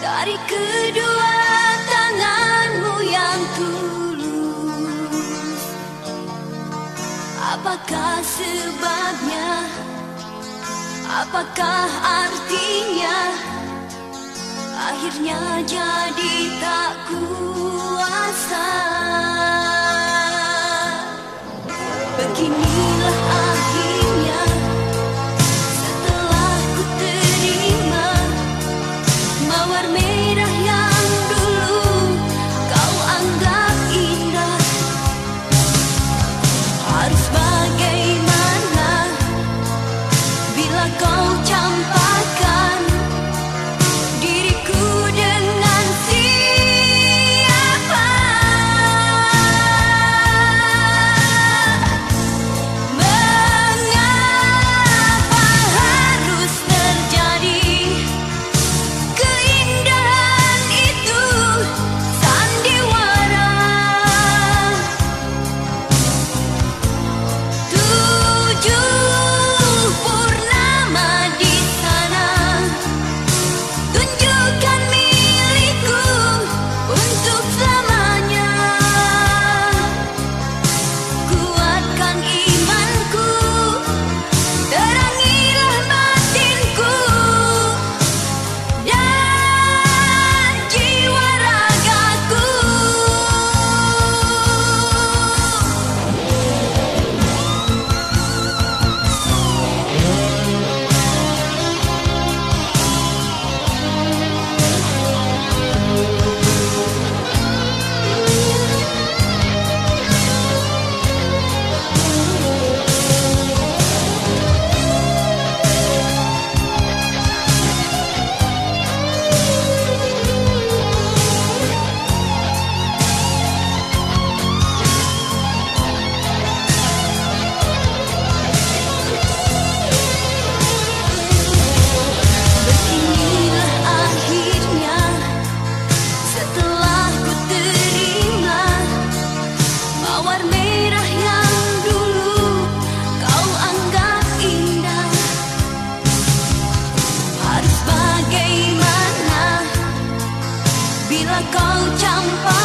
dari kedua tanganmu yang tulus. Apakah sebabnya? Apakah artinya? Akhirnya jadi tak kuasa. Begini me. con chẳng bao